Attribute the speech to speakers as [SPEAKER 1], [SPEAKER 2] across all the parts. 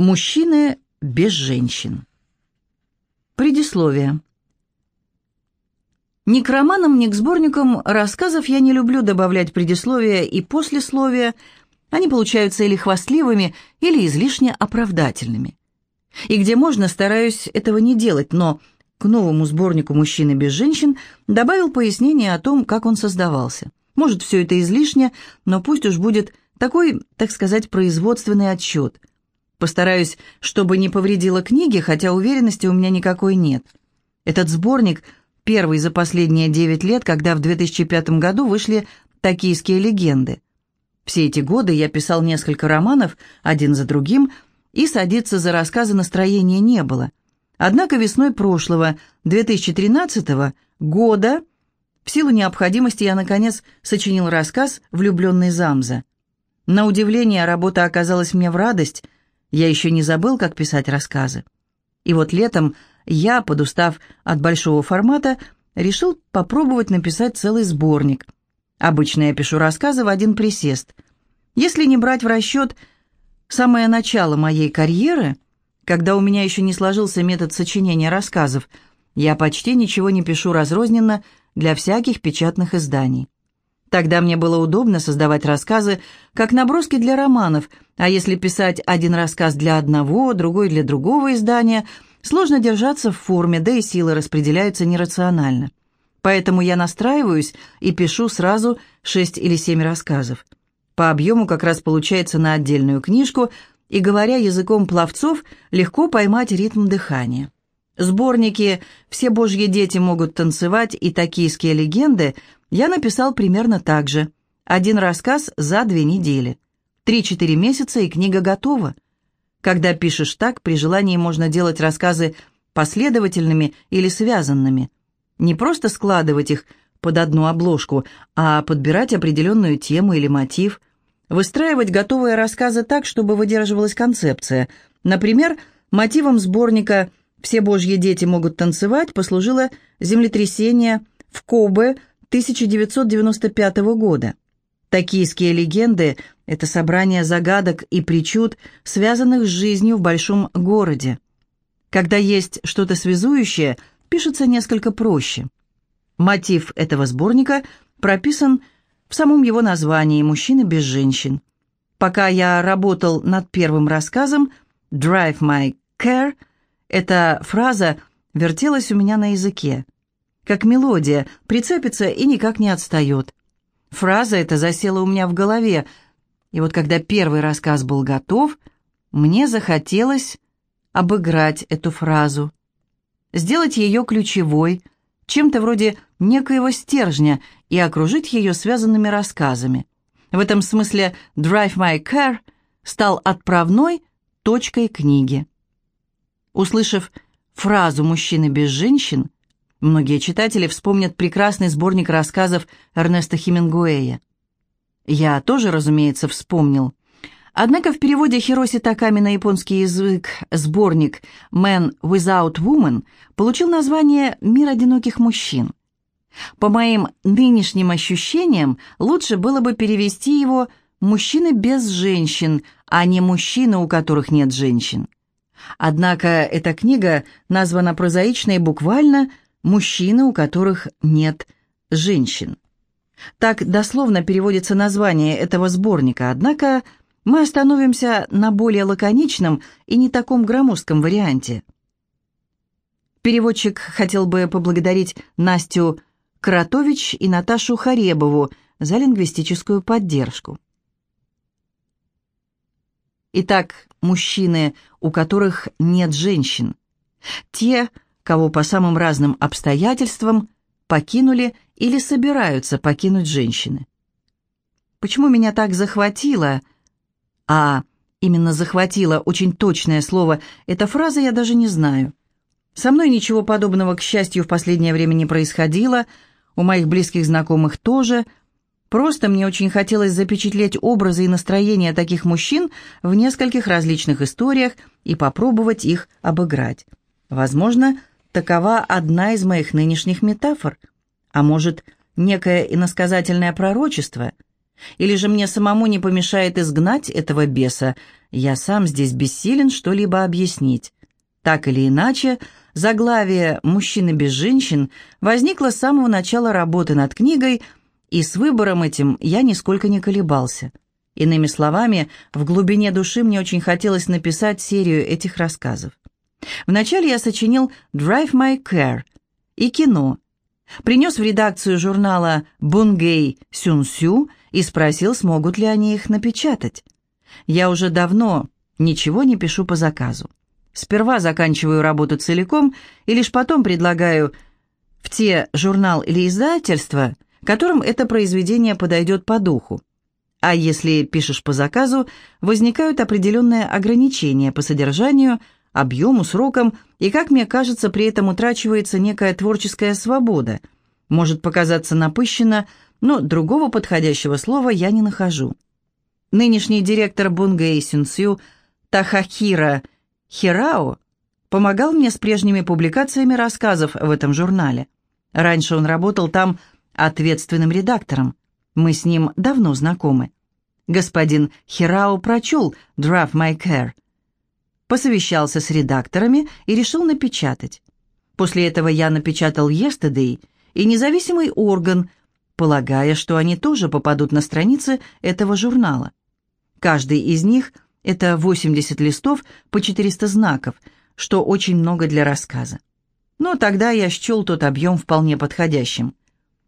[SPEAKER 1] Мужчины без женщин. Предисловие. Ни к романам, ни к сборникам рассказов я не люблю добавлять предисловия и послесловия. Они получаются или хвастливыми, или излишне оправдательными. И где можно, стараюсь этого не делать, но к новому сборнику «Мужчины без женщин» добавил пояснение о том, как он создавался. Может, все это излишне, но пусть уж будет такой, так сказать, производственный отчет – Постараюсь, чтобы не повредило книги, хотя уверенности у меня никакой нет. Этот сборник первый за последние девять лет, когда в 2005 году вышли «Токийские легенды». Все эти годы я писал несколько романов, один за другим, и садиться за рассказы настроения не было. Однако весной прошлого, 2013 года, в силу необходимости я, наконец, сочинил рассказ «Влюбленный Замза». На удивление, работа оказалась мне в радость – я еще не забыл, как писать рассказы. И вот летом я, подустав от большого формата, решил попробовать написать целый сборник. Обычно я пишу рассказы в один присест. Если не брать в расчет самое начало моей карьеры, когда у меня еще не сложился метод сочинения рассказов, я почти ничего не пишу разрозненно для всяких печатных изданий. Тогда мне было удобно создавать рассказы, как наброски для романов, а если писать один рассказ для одного, другой для другого издания, сложно держаться в форме, да и силы распределяются нерационально. Поэтому я настраиваюсь и пишу сразу шесть или семь рассказов. По объему как раз получается на отдельную книжку, и, говоря языком пловцов, легко поймать ритм дыхания. Сборники «Все божьи дети могут танцевать» и «Токийские легенды» я написал примерно так же. Один рассказ за две недели. Три-четыре месяца, и книга готова. Когда пишешь так, при желании можно делать рассказы последовательными или связанными. Не просто складывать их под одну обложку, а подбирать определенную тему или мотив. Выстраивать готовые рассказы так, чтобы выдерживалась концепция. Например, мотивом сборника «Все божьи дети могут танцевать» послужило землетрясение в Кобе 1995 года. Токийские легенды – это собрание загадок и причуд, связанных с жизнью в большом городе. Когда есть что-то связующее, пишется несколько проще. Мотив этого сборника прописан в самом его названии «Мужчины без женщин». Пока я работал над первым рассказом «Drive my care», эта фраза вертелась у меня на языке – как мелодия, прицепится и никак не отстает. Фраза эта засела у меня в голове, и вот когда первый рассказ был готов, мне захотелось обыграть эту фразу, сделать ее ключевой, чем-то вроде некоего стержня и окружить ее связанными рассказами. В этом смысле «Drive My Car» стал отправной точкой книги. Услышав фразу «мужчины без женщин», Многие читатели вспомнят прекрасный сборник рассказов Эрнеста Хемингуэя. Я тоже, разумеется, вспомнил. Однако в переводе Хироси Таками на японский язык сборник «Man Without Woman» получил название «Мир одиноких мужчин». По моим нынешним ощущениям, лучше было бы перевести его «Мужчины без женщин», а не «Мужчины, у которых нет женщин». Однако эта книга названа прозаично и буквально мужчины, у которых нет женщин. Так дословно переводится название этого сборника, однако мы остановимся на более лаконичном и не таком громоздком варианте. Переводчик хотел бы поблагодарить Настю Каратович и Наташу Харебову за лингвистическую поддержку. Итак, мужчины, у которых нет женщин. Те, кого по самым разным обстоятельствам покинули или собираются покинуть женщины. Почему меня так захватило, а именно захватило очень точное слово, эта фраза я даже не знаю. Со мной ничего подобного, к счастью, в последнее время не происходило, у моих близких знакомых тоже. Просто мне очень хотелось запечатлеть образы и настроения таких мужчин в нескольких различных историях и попробовать их обыграть. Возможно, Такова одна из моих нынешних метафор. А может, некое иносказательное пророчество? Или же мне самому не помешает изгнать этого беса? Я сам здесь бессилен что-либо объяснить. Так или иначе, заглавие «Мужчины без женщин» возникло с самого начала работы над книгой, и с выбором этим я нисколько не колебался. Иными словами, в глубине души мне очень хотелось написать серию этих рассказов. Вначале я сочинил «Drive My Car» и кино. Принес в редакцию журнала «Бунгей Сюнсю» и спросил, смогут ли они их напечатать. Я уже давно ничего не пишу по заказу. Сперва заканчиваю работу целиком и лишь потом предлагаю в те журнал или издательство, которым это произведение подойдет по духу. А если пишешь по заказу, возникают определенные ограничения по содержанию, объему, срокам, и, как мне кажется, при этом утрачивается некая творческая свобода. Может показаться напыщенно, но другого подходящего слова я не нахожу. Нынешний директор Бунгэй Синсю Тахахира Хирао помогал мне с прежними публикациями рассказов в этом журнале. Раньше он работал там ответственным редактором. Мы с ним давно знакомы. Господин Хирао прочел «Draft My Care», посовещался с редакторами и решил напечатать. После этого я напечатал «Yesterday» и «Независимый орган», полагая, что они тоже попадут на страницы этого журнала. Каждый из них – это 80 листов по 400 знаков, что очень много для рассказа. Но тогда я счел тот объем вполне подходящим.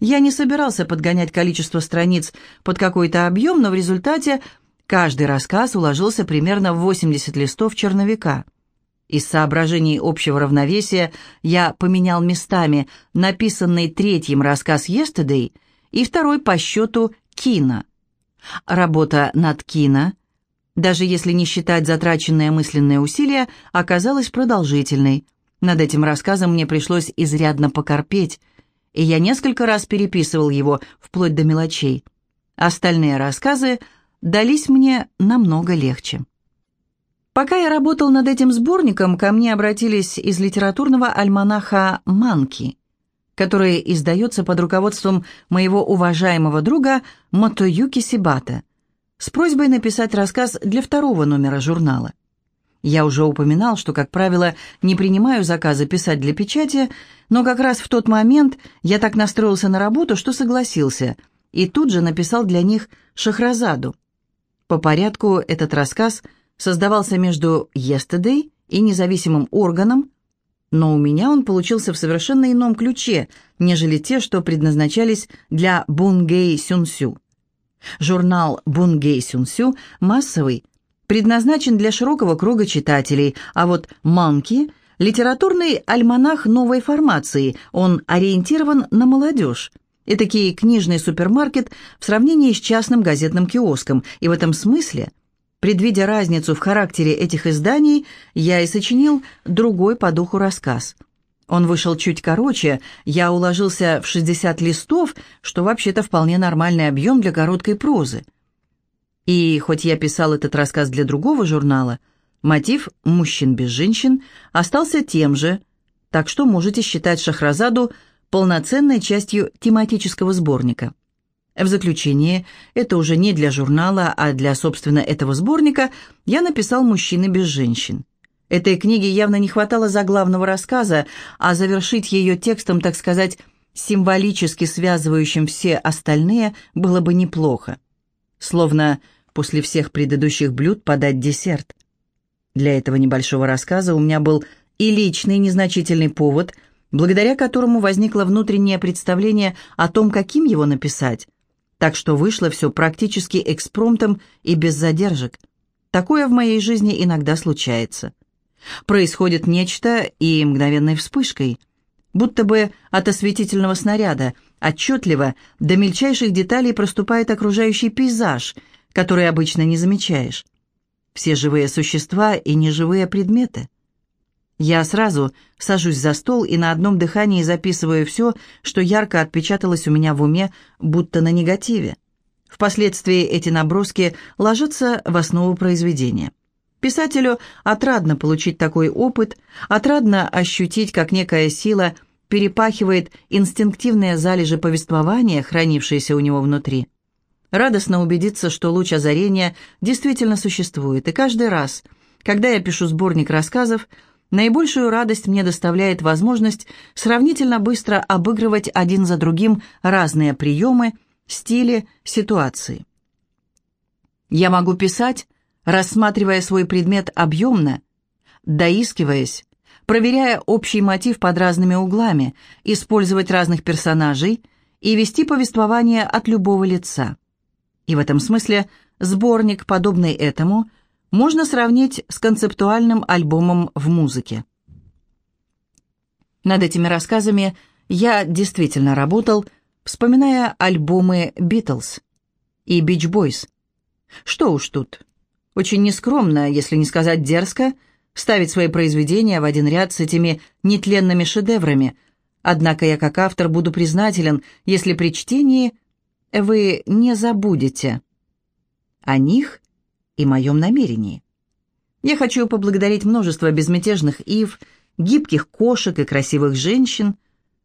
[SPEAKER 1] Я не собирался подгонять количество страниц под какой-то объем, но в результате каждый рассказ уложился примерно в 80 листов черновика. Из соображений общего равновесия я поменял местами написанный третьим рассказ «Yesterday» и второй по счету «Кино». Работа над «Кино», даже если не считать затраченные мысленные усилия, оказалась продолжительной. Над этим рассказом мне пришлось изрядно покорпеть – и я несколько раз переписывал его, вплоть до мелочей. Остальные рассказы дались мне намного легче. Пока я работал над этим сборником, ко мне обратились из литературного альманаха «Манки», который издается под руководством моего уважаемого друга Мотоюки Сибата, с просьбой написать рассказ для второго номера журнала. Я уже упоминал, что, как правило, не принимаю заказы писать для печати, но как раз в тот момент я так настроился на работу, что согласился, и тут же написал для них «Шахразаду». По порядку этот рассказ создавался между «Yesterday» и независимым органом, но у меня он получился в совершенно ином ключе, нежели те, что предназначались для Бунгей Сюнсю. Журнал Бунгей Сюнсю массовый – предназначен для широкого круга читателей, а вот «Манки» — литературный альманах новой формации, он ориентирован на молодежь. Этакий книжный супермаркет в сравнении с частным газетным киоском, и в этом смысле, предвидя разницу в характере этих изданий, я и сочинил другой по духу рассказ. Он вышел чуть короче, я уложился в 60 листов, что вообще-то вполне нормальный объем для короткой прозы. И хоть я писал этот рассказ для другого журнала, мотив «Мужчин без женщин» остался тем же, так что можете считать Шахразаду полноценной частью тематического сборника. В заключение, это уже не для журнала, а для, собственно, этого сборника, я написал «Мужчины без женщин». Этой книге явно не хватало заглавного рассказа, а завершить ее текстом, так сказать, символически связывающим все остальные, было бы неплохо. Словно после всех предыдущих блюд подать десерт. Для этого небольшого рассказа у меня был и личный незначительный повод, благодаря которому возникло внутреннее представление о том, каким его написать. Так что вышло все практически экспромтом и без задержек. Такое в моей жизни иногда случается. Происходит нечто и мгновенной вспышкой, будто бы от осветительного снаряда, отчетливо, до мельчайших деталей проступает окружающий пейзаж – которые обычно не замечаешь. Все живые существа и неживые предметы. Я сразу сажусь за стол и на одном дыхании записываю все, что ярко отпечаталось у меня в уме, будто на негативе. Впоследствии эти наброски ложатся в основу произведения. Писателю отрадно получить такой опыт, отрадно ощутить, как некая сила перепахивает инстинктивные залежи повествования, хранившиеся у него внутри. Радостно убедиться, что луч озарения действительно существует, и каждый раз, когда я пишу сборник рассказов, наибольшую радость мне доставляет возможность сравнительно быстро обыгрывать один за другим разные приемы, стили, ситуации. Я могу писать, рассматривая свой предмет объемно, доискиваясь, проверяя общий мотив под разными углами, использовать разных персонажей и вести повествование от любого лица. И в этом смысле сборник, подобный этому, можно сравнить с концептуальным альбомом в музыке. Над этими рассказами я действительно работал, вспоминая альбомы «Битлз» и «Бич Бойс». Что уж тут. Очень нескромно, если не сказать дерзко, ставить свои произведения в один ряд с этими нетленными шедеврами. Однако я как автор буду признателен, если при чтении вы не забудете о них и моем намерении. Я хочу поблагодарить множество безмятежных ив, гибких кошек и красивых женщин,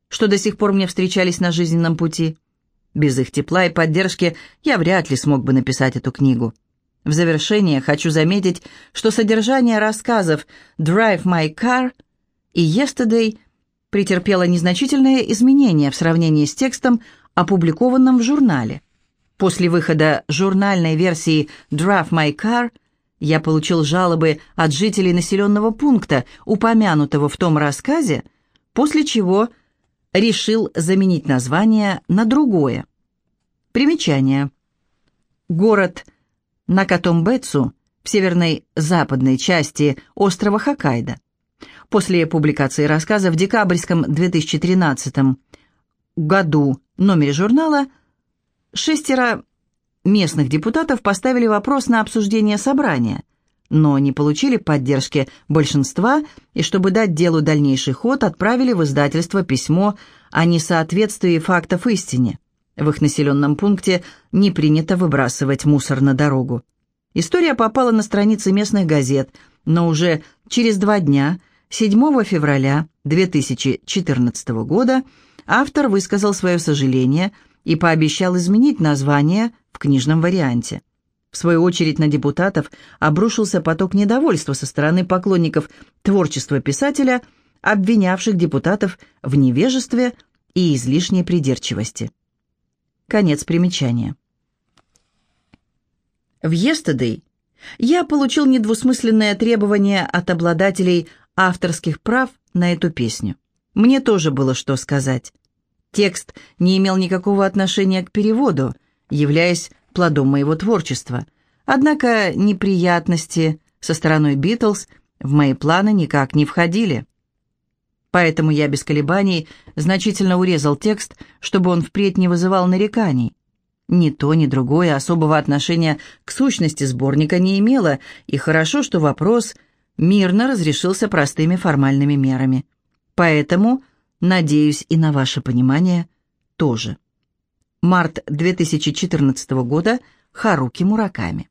[SPEAKER 1] что до сих пор мне встречались на жизненном пути. Без их тепла и поддержки я вряд ли смог бы написать эту книгу. В завершение хочу заметить, что содержание рассказов «Drive My Car» и «Yesterday» претерпело незначительные изменения в сравнении с текстом, опубликованным в журнале. После выхода журнальной версии «Drive My Car» я получил жалобы от жителей населенного пункта, упомянутого в том рассказе, после чего решил заменить название на другое. Примечание. Город Накатомбетсу в северной западной части острова Хоккайдо. После публикации рассказа в декабрьском 2013 году номере журнала шестеро местных депутатов поставили вопрос на обсуждение собрания, но не получили поддержки большинства и, чтобы дать делу дальнейший ход, отправили в издательство письмо о несоответствии фактов истине. В их населенном пункте не принято выбрасывать мусор на дорогу. История попала на страницы местных газет, но уже через два дня, 7 февраля 2014 года, автор высказал свое сожаление и пообещал изменить название в книжном варианте. В свою очередь на депутатов обрушился поток недовольства со стороны поклонников творчества писателя, обвинявших депутатов в невежестве и излишней придирчивости. Конец примечания. В «Yesterday» я получил недвусмысленное требование от обладателей авторских прав на эту песню. Мне тоже было что сказать. Текст не имел никакого отношения к переводу, являясь плодом моего творчества. Однако неприятности со стороны «Битлз» в мои планы никак не входили. Поэтому я без колебаний значительно урезал текст, чтобы он впредь не вызывал нареканий. Ни то, ни другое особого отношения к сущности сборника не имело, и хорошо, что вопрос мирно разрешился простыми формальными мерами. Поэтому, надеюсь, и на ваше понимание тоже. Март 2014 года. Харуки Мураками.